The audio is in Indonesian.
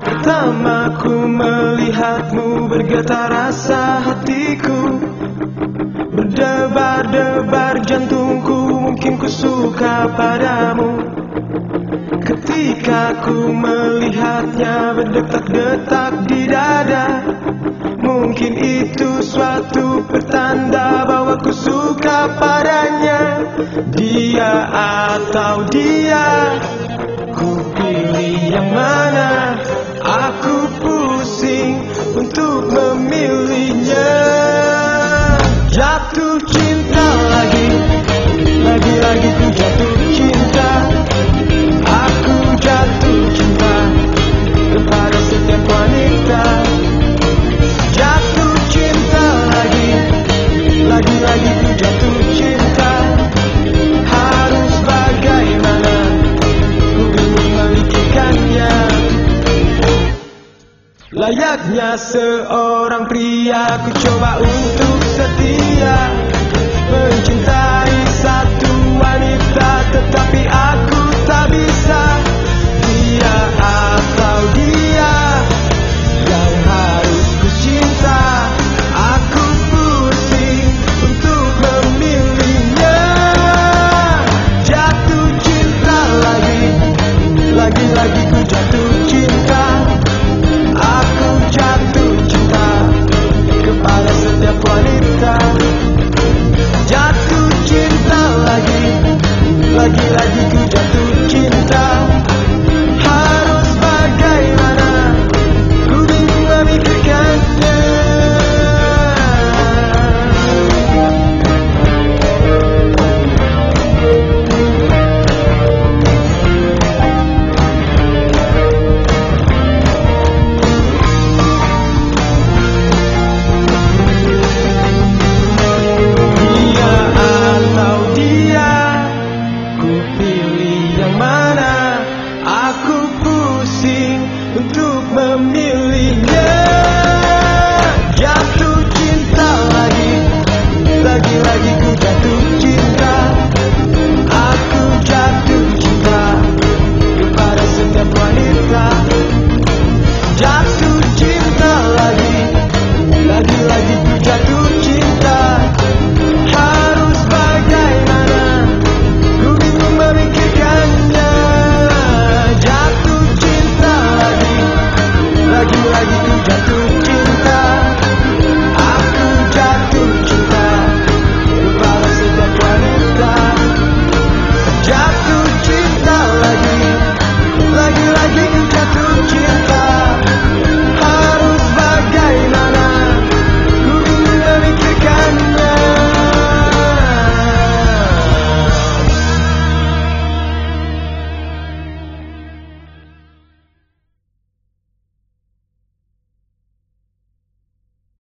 Pertama ku melihatmu bergetar rasa hatiku. Berdebar-debar jantungku mungkin ku suka padamu. Ketika ku melihatnya berdetak-detak di dada Mungkin itu suatu pertanda bahwa Dia atau dia Ku pilih yang mana? Aku pusing untuk memilihnya Layaknya seorang pria Ku coba untuk